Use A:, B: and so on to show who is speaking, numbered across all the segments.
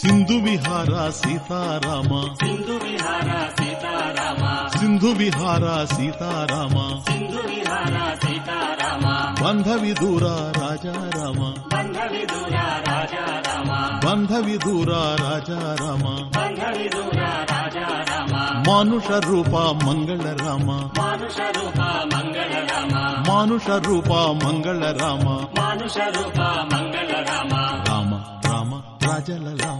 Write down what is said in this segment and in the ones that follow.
A: సింధు విహార సీతారామ.
B: సింధు విహార సీతారామ. సింధు
A: విహార సీతారామ. సింధు విహార
B: సీతారామ. బంధవి దూర రాజారామ.
A: బంధవి దూర రాజారామ. బంధవి
B: దూర రాజారామ. బంధవి దూర
A: రాజారామ. మానుష రూప మంగళ
B: రామ మానుష రూప మంగళ
A: రామ మానుష రూప
B: మంగళ రామ మానుష
A: రూప మంగళ రామ
B: రామ రామ రాజల
A: రామ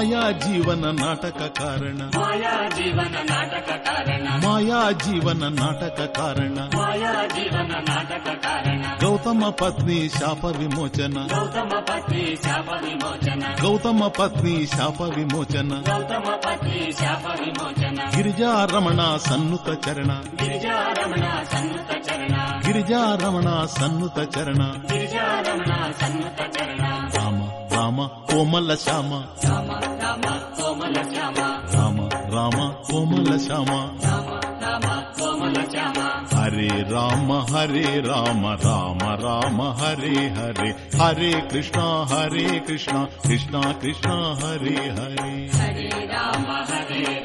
A: మాయా జీవన నాటక కారణ. మాయా జీవన నాటక కారణ. మాయా జీవన
B: నాటక కారణ. గౌతమ పత్ని శాప విమోచన. గౌతమ పత్ని శాప విమోచన. గౌతమ సన్నుత చరణ. గిరిజా సన్నుత చరణ.
A: గిరిజా సన్నుత చరణ. గిరిజా कोमल शम राम राम कोमल शम राम राम कोमल शम रामल शम
B: हरे राम हरे राम राम राम हरे हरे। हरे कृष्ण हरे कृष्ण। कृष्ण कृष्ण हरे हरे।
A: हरे राम हरे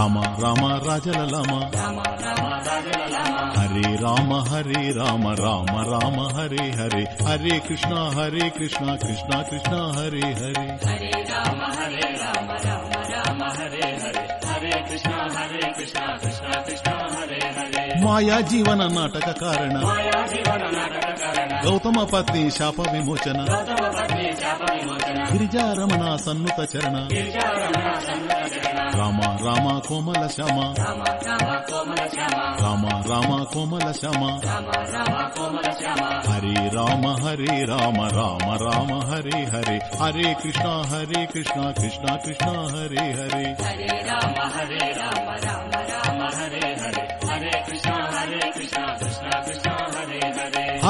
A: రామ రామ రాజల రామ హరే రామ హరే రామ రామ రామ హరే
B: హరే. హరే కృష్ణ హరే కృష్ణ కృష్ణ కృష్ణ హరే హరే. హరే కృష్ణ హరే కృష్ణ కృష్ణ కృష్ణ. हरे
A: माया जीवन नाटक कारण
B: माया जीवन नाटक करण
A: गौतम पत्नी शाप विमोचन
B: गौतम पत्नी शाप विमोचन
A: गिरिजा रमण सन्नुत चरण
B: गिरिजारमण सन्नत चरण
A: राम राम कोमल श्याम
B: राम राम कोमल श्याम
A: राम राम कोमल श्याम
B: राम राम कोमल श्याम
A: हरे राम
B: हरे